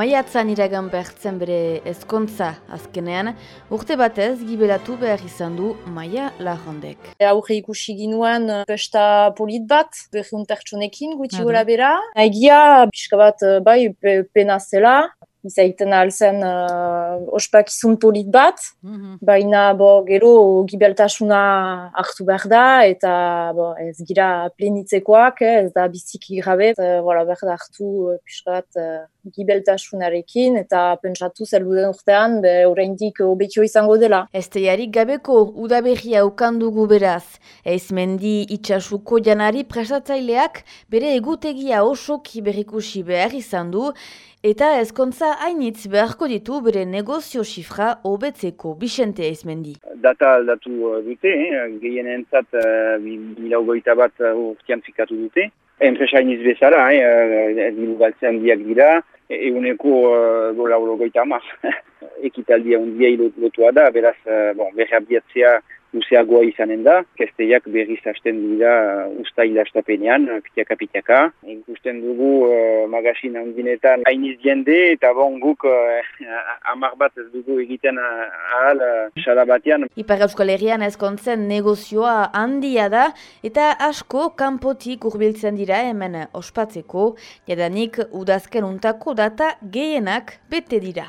Maiatzan iragan behartzen bere ezkontza azkenean, urte batez gibelatu behar izan du Maia Lajondek. Aurre ikusi ginuen pesta polit bat, behun pertsonekin gutxi gora bera. Egia, pixka bat bai pena zela, izaiten alzen uh, ospakizun polit bat, Mhm. baina bo, gero gibeltasuna hartu behar da, eta bo, ez gira plenitzekoak, eh, ez da biziki gabe, uh, voilà, behar da hartu uh, pixka bat uh, gibeltasunarekin, eta pentsatu zeluden urtean, be, oraindik obekio izango dela. Esteiarik gabeko udaberria ukandugu beraz, eizmendi itxasuko janari prestatzaileak bere egutegia osoki berrikusi behar izan du, eta ezkontza hainitz beharko ditu bere negozio xifra hobetzeko Bixente eizmendi. Data aldatu uh, dute, eh? gehienentzat uh, 2008 bat uh, urtean fikatu dute. Enpresa iniz bezala, eh? diru galtzean diak dira, eguneko uh, gola horogoita amaz. Ekitaldia undia lotua da, beraz, uh, bon, berrabiatzea luzeagoa izanen da, kesteiak berriz hasten dira uh, usta hilastapenean, pitiaka-pitiaka. Ikusten dugu uh, magasin handinetan hainiz jende, eta bon guk uh, amar bat ez dugu egiten uh, ahal uh, sala batean. Ipar Euskal Herrian ezkontzen negozioa handia da, eta asko kanpotik hurbiltzen dira hemen ospatzeko, jadanik udazken untako data gehienak bete dira.